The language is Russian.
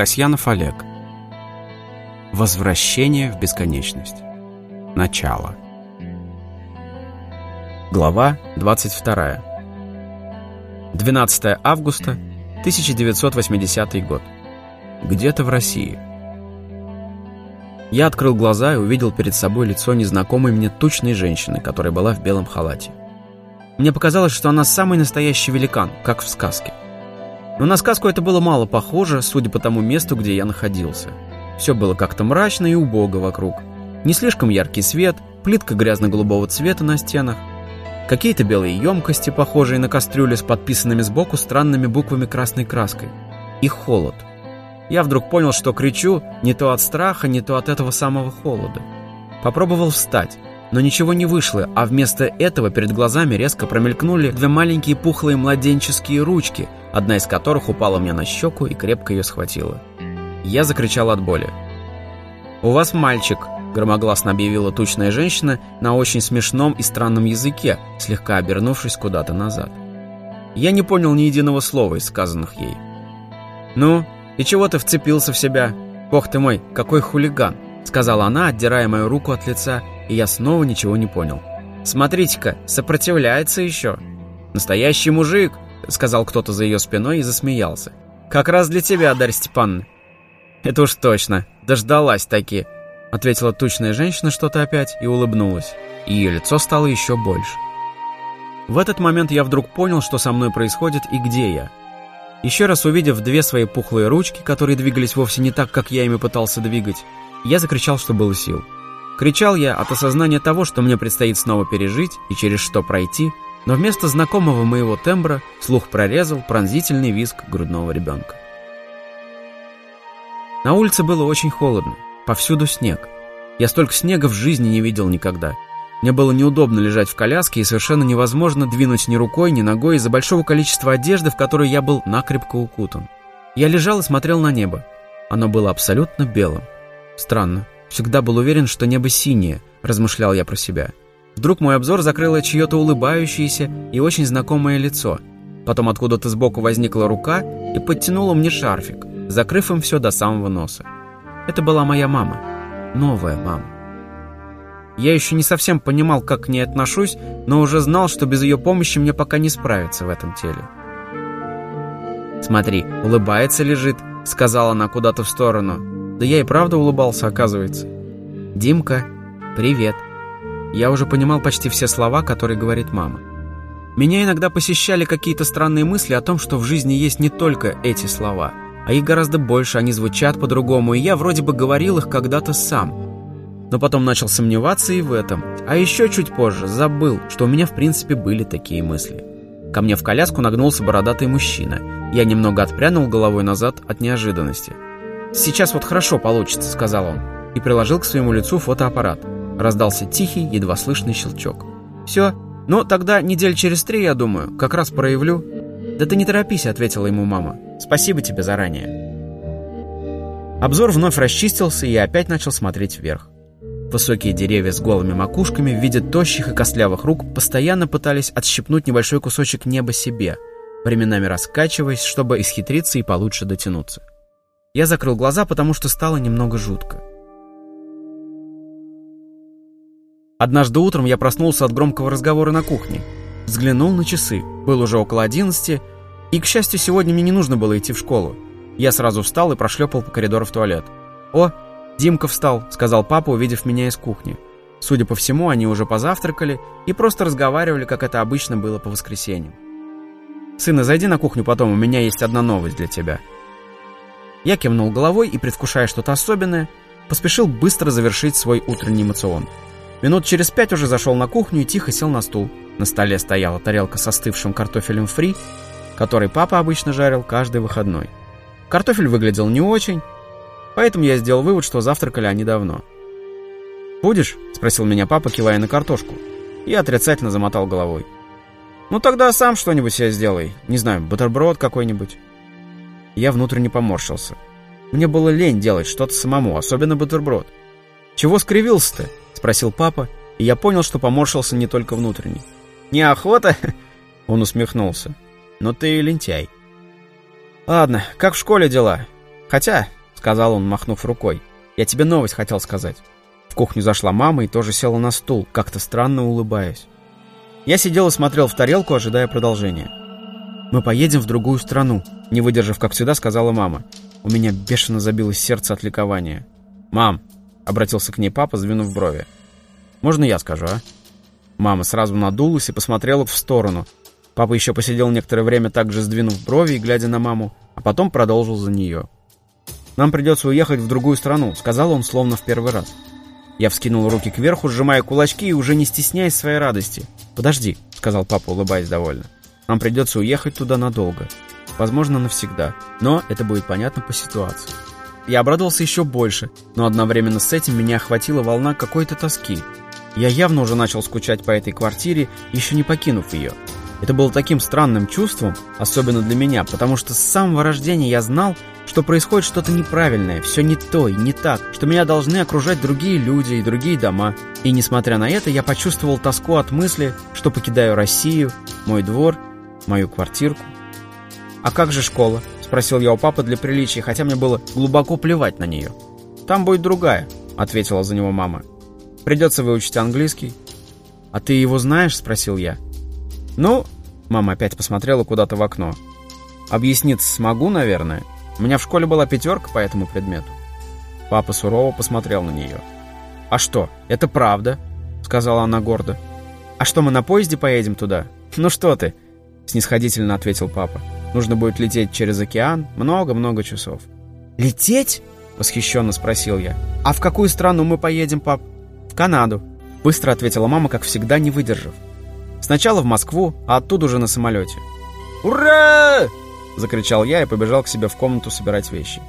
Касьянов Олег. Возвращение в бесконечность. Начало. Глава 22. 12 августа 1980 год. Где-то в России. Я открыл глаза и увидел перед собой лицо незнакомой мне тучной женщины, которая была в белом халате. Мне показалось, что она самый настоящий великан, как в сказке. Но на сказку это было мало похоже, судя по тому месту, где я находился. Все было как-то мрачно и убого вокруг. Не слишком яркий свет, плитка грязно-голубого цвета на стенах, какие-то белые емкости, похожие на кастрюли с подписанными сбоку странными буквами красной краской. И холод. Я вдруг понял, что кричу не то от страха, не то от этого самого холода. Попробовал встать, но ничего не вышло, а вместо этого перед глазами резко промелькнули две маленькие пухлые младенческие ручки, одна из которых упала мне на щеку и крепко ее схватила. Я закричал от боли. «У вас мальчик», — громогласно объявила тучная женщина на очень смешном и странном языке, слегка обернувшись куда-то назад. Я не понял ни единого слова из сказанных ей. «Ну, и чего ты вцепился в себя? Бог ты мой, какой хулиган!» — сказала она, отдирая мою руку от лица и я снова ничего не понял. «Смотрите-ка, сопротивляется еще!» «Настоящий мужик!» — сказал кто-то за ее спиной и засмеялся. «Как раз для тебя, Дарья Степановна!» «Это уж точно, дождалась таки!» — ответила тучная женщина что-то опять и улыбнулась. И ее лицо стало еще больше. В этот момент я вдруг понял, что со мной происходит и где я. Еще раз увидев две свои пухлые ручки, которые двигались вовсе не так, как я ими пытался двигать, я закричал, что было сил. Кричал я от осознания того, что мне предстоит снова пережить и через что пройти, но вместо знакомого моего тембра слух прорезал пронзительный визг грудного ребенка. На улице было очень холодно, повсюду снег. Я столько снега в жизни не видел никогда. Мне было неудобно лежать в коляске и совершенно невозможно двинуть ни рукой, ни ногой из-за большого количества одежды, в которую я был накрепко укутан. Я лежал и смотрел на небо. Оно было абсолютно белым. Странно. Всегда был уверен, что небо синее, размышлял я про себя. Вдруг мой обзор закрыло чье-то улыбающееся и очень знакомое лицо. Потом откуда-то сбоку возникла рука и подтянула мне шарфик, закрыв им все до самого носа. Это была моя мама. Новая мама. Я еще не совсем понимал, как к ней отношусь, но уже знал, что без ее помощи мне пока не справиться в этом теле. «Смотри, улыбается лежит», — сказала она куда-то в сторону. Да я и правда улыбался, оказывается. «Димка, привет». Я уже понимал почти все слова, которые говорит мама. Меня иногда посещали какие-то странные мысли о том, что в жизни есть не только эти слова, а их гораздо больше, они звучат по-другому, и я вроде бы говорил их когда-то сам. Но потом начал сомневаться и в этом. А еще чуть позже забыл, что у меня в принципе были такие мысли. Ко мне в коляску нагнулся бородатый мужчина. Я немного отпрянул головой назад от неожиданности. «Сейчас вот хорошо получится», — сказал он, и приложил к своему лицу фотоаппарат. Раздался тихий, едва слышный щелчок. «Все, ну тогда недель через три, я думаю, как раз проявлю». «Да ты не торопись», — ответила ему мама. «Спасибо тебе заранее». Обзор вновь расчистился, и я опять начал смотреть вверх. Высокие деревья с голыми макушками в виде тощих и костлявых рук постоянно пытались отщипнуть небольшой кусочек неба себе, временами раскачиваясь, чтобы исхитриться и получше дотянуться. Я закрыл глаза, потому что стало немного жутко. Однажды утром я проснулся от громкого разговора на кухне. Взглянул на часы. Было уже около одиннадцати, и, к счастью, сегодня мне не нужно было идти в школу. Я сразу встал и прошлепал по коридору в туалет. «О, Димка встал», — сказал папа, увидев меня из кухни. Судя по всему, они уже позавтракали и просто разговаривали, как это обычно было по воскресеньям. «Сына, зайди на кухню потом, у меня есть одна новость для тебя», я кивнул головой и, предвкушая что-то особенное, поспешил быстро завершить свой утренний эмоцион. Минут через пять уже зашел на кухню и тихо сел на стул. На столе стояла тарелка со остывшим картофелем фри, который папа обычно жарил каждый выходной. Картофель выглядел не очень, поэтому я сделал вывод, что завтракали они давно. «Будешь?» — спросил меня папа, кивая на картошку. Я отрицательно замотал головой. «Ну тогда сам что-нибудь себе сделай. Не знаю, бутерброд какой-нибудь». Я внутренне поморщился. Мне было лень делать что-то самому, особенно бутерброд. «Чего скривился-то?» — спросил папа, и я понял, что поморщился не только внутренне. «Неохота?» — он усмехнулся. «Но ты лентяй». «Ладно, как в школе дела?» «Хотя», — сказал он, махнув рукой, — «я тебе новость хотел сказать». В кухню зашла мама и тоже села на стул, как-то странно улыбаясь. Я сидел и смотрел в тарелку, ожидая продолжения. «Мы поедем в другую страну», — не выдержав, как всегда, сказала мама. У меня бешено забилось сердце от ликования. «Мам», — обратился к ней папа, сдвинув брови. «Можно я скажу, а?» Мама сразу надулась и посмотрела в сторону. Папа еще посидел некоторое время также сдвинув брови и глядя на маму, а потом продолжил за нее. «Нам придется уехать в другую страну», — сказал он словно в первый раз. Я вскинул руки кверху, сжимая кулачки и уже не стесняясь своей радости. «Подожди», — сказал папа, улыбаясь довольно. Нам придется уехать туда надолго. Возможно, навсегда. Но это будет понятно по ситуации. Я обрадовался еще больше, но одновременно с этим меня охватила волна какой-то тоски. Я явно уже начал скучать по этой квартире, еще не покинув ее. Это было таким странным чувством, особенно для меня, потому что с самого рождения я знал, что происходит что-то неправильное, все не то и не так, что меня должны окружать другие люди и другие дома. И несмотря на это, я почувствовал тоску от мысли, что покидаю Россию, мой двор мою квартирку. «А как же школа?» — спросил я у папы для приличия, хотя мне было глубоко плевать на нее. «Там будет другая», — ответила за него мама. «Придется выучить английский». «А ты его знаешь?» — спросил я. «Ну...» — мама опять посмотрела куда-то в окно. «Объясниться смогу, наверное. У меня в школе была пятерка по этому предмету». Папа сурово посмотрел на нее. «А что, это правда?» — сказала она гордо. «А что, мы на поезде поедем туда?» «Ну что ты, снисходительно ответил папа. Нужно будет лететь через океан много-много часов. «Лететь?» — восхищенно спросил я. «А в какую страну мы поедем, пап?» «В Канаду», — быстро ответила мама, как всегда, не выдержав. «Сначала в Москву, а оттуда уже на самолете». «Ура!» — закричал я и побежал к себе в комнату собирать вещи.